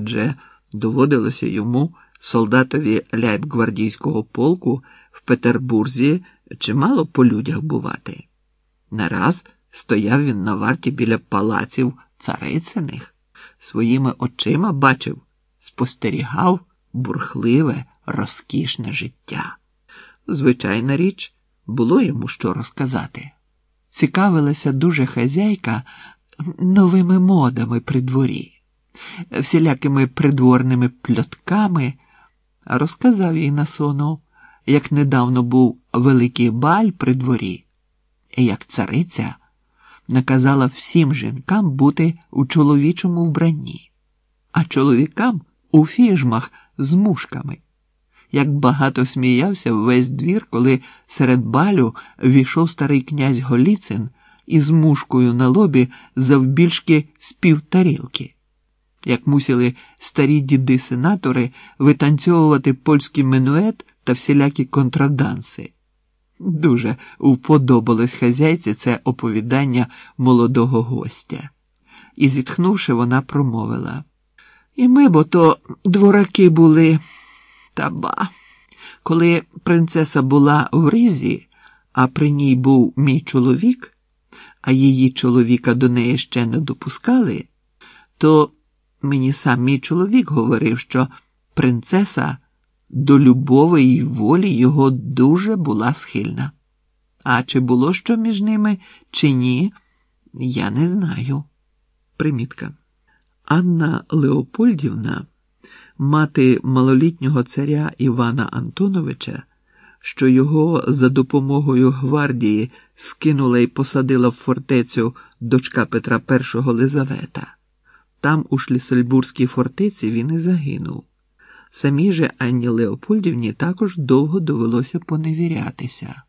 адже доводилося йому, солдатові ляйб-гвардійського полку, в Петербурзі чимало по людях бувати. Нараз стояв він на варті біля палаців царициних, своїми очима бачив, спостерігав бурхливе, розкішне життя. Звичайна річ, було йому що розказати. Цікавилася дуже хазяйка новими модами при дворі, всілякими придворними пльотками, розказав їй на сону, як недавно був великий баль при дворі, і як цариця наказала всім жінкам бути у чоловічому вбранні, а чоловікам у фіжмах з мушками. Як багато сміявся весь двір, коли серед балю війшов старий князь Голіцин із мушкою на лобі завбільшки з півтарілки, як мусили старі діди-сенатори витанцьовувати польський минует та всілякі контраданси. Дуже вподобалось хазяйці це оповідання молодого гостя. І, зітхнувши, вона промовила І ми бо то двораки були. Та ба. Коли принцеса була в ризі, а при ній був мій чоловік, а її чоловіка до неї ще не допускали, то мені сам мій чоловік говорив, що принцеса до любові й волі його дуже була схильна. А чи було що між ними, чи ні, я не знаю. Примітка. Анна Леопольдівна мати малолітнього царя Івана Антоновича, що його за допомогою гвардії скинула і посадила в фортецю дочка Петра І Лизавета. Там, у Шлісельбурзькій фортеці, він і загинув. Самій же Анні Леопольдівні також довго довелося поневірятися.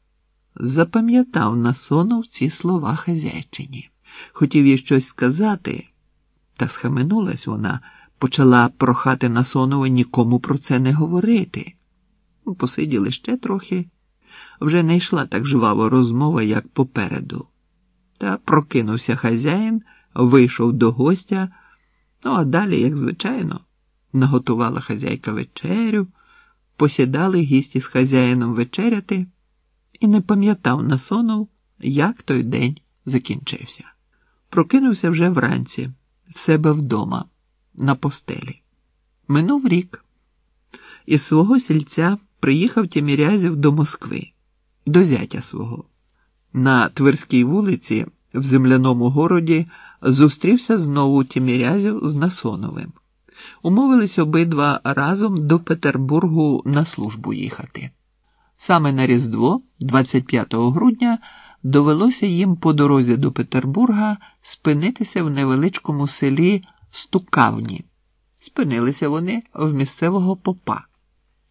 Запам'ятав насонув ці слова хазяйчині. Хотів їй щось сказати, та схаменулась вона почала прохати Насонова нікому про це не говорити. Посиділи ще трохи, вже не йшла так жваво розмова, як попереду. Та прокинувся хазяїн, вийшов до гостя, ну а далі, як звичайно, наготувала хазяйка вечерю, посідали гісті з хазяїном вечеряти, і не пам'ятав Насонов, як той день закінчився. Прокинувся вже вранці, в себе вдома на постелі. Минув рік. Із свого сільця приїхав Тімірязів до Москви, до зятя свого. На Тверській вулиці, в земляному городі, зустрівся знову Тімірязів з Насоновим. Умовились обидва разом до Петербургу на службу їхати. Саме на Різдво, 25 грудня, довелося їм по дорозі до Петербурга спинитися в невеличкому селі стукавні. Спинилися вони в місцевого попа.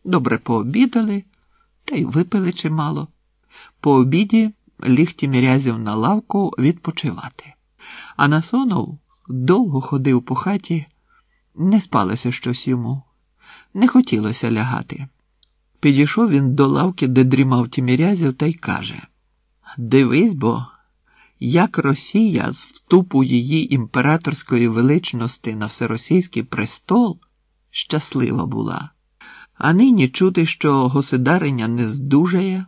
Добре пообідали та й випили чимало. По обіді ліг Тімірязів на лавку відпочивати. А Насонов довго ходив по хаті, не спалося щось йому, не хотілося лягати. Підійшов він до лавки, де дрімав Тімірязів, та й каже: Дивись бо як Росія з вступу її імператорської величності на всеросійський престол щаслива була, а нині чути, що государиня не здужає,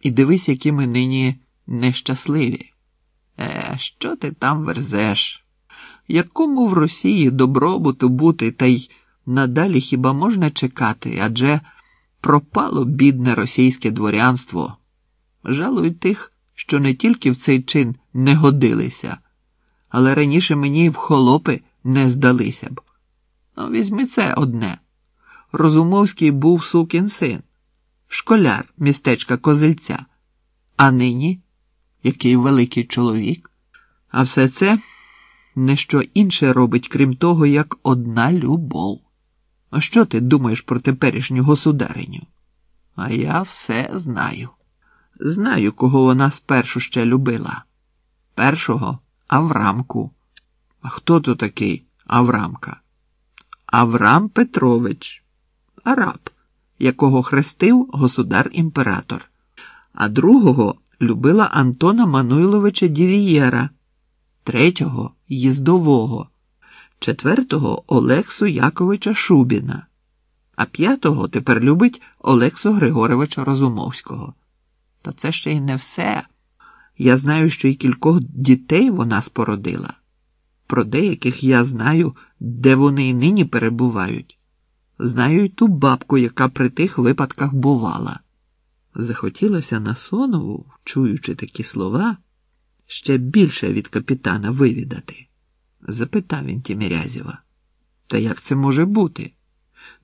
і дивись, які ми нині нещасливі. Е, що ти там верзеш? Якому в Росії добробуту бути, та й надалі хіба можна чекати? Адже пропало бідне російське дворянство. Жалують тих що не тільки в цей чин не годилися, але раніше мені в холопи не здалися б. Ну, візьми це одне. Розумовський був сукін син, школяр містечка Козельця, а нині який великий чоловік. А все це не що інше робить, крім того, як одна любов. А що ти думаєш про теперішню государиню? А я все знаю. Знаю, кого вона спершу ще любила. Першого Аврамку. А хто то такий Аврамка? Аврам Петрович, араб, якого хрестив государ імператор, а другого любила Антона Мануйловича Дівієра, третього їздового, четвертого Олексу Яковича Шубіна, а п'ятого тепер любить Олексу Григоровича Розумовського. Та це ще й не все. Я знаю, що й кількох дітей вона спородила. Про деяких я знаю, де вони й нині перебувають. Знаю й ту бабку, яка при тих випадках бувала. Захотілося Насонову, чуючи такі слова, ще більше від капітана вивідати. Запитав він Тімірязєва. Та як це може бути?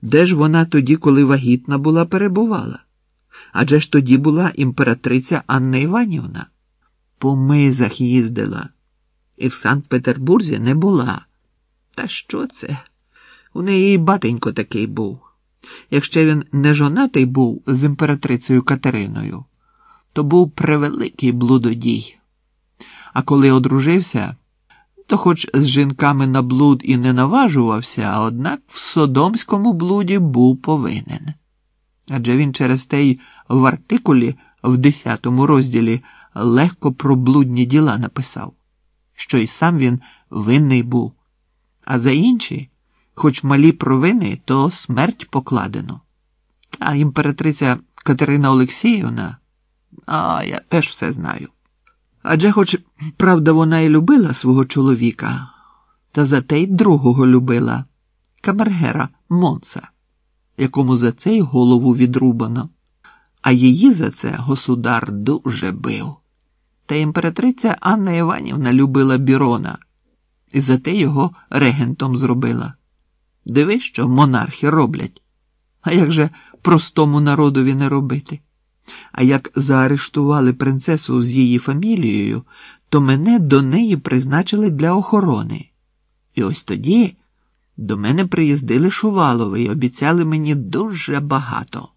Де ж вона тоді, коли вагітна була, перебувала? Адже ж тоді була імператриця Анна Іванівна. По мизах їздила, і в Санкт Петербурзі не була. Та що це? У неї батенько такий був. Якщо він не жонатий був з імператрицею Катериною, то був превеликий блудодій. А коли одружився, то хоч з жінками на блуд і не наважувався, однак в содомському блуді був повинен. Адже він через те й в артикулі в 10 розділі легко про блудні діла написав, що й сам він винний був, а за інші, хоч малі провини, то смерть покладено. А імператриця Катерина Олексіївна, а я теж все знаю. Адже, хоч, правда, вона і любила свого чоловіка, та зате й другого любила камергера Монса, якому за це й голову відрубано, а її за це государ дуже бив. Та імператриця Анна Іванівна любила Бірона і за те його регентом зробила. Дивись, що монархи роблять. А як же простому народові не робити? А як заарештували принцесу з її фамілією, то мене до неї призначили для охорони. І ось тоді до мене приїздили Шувалови і обіцяли мені дуже багато.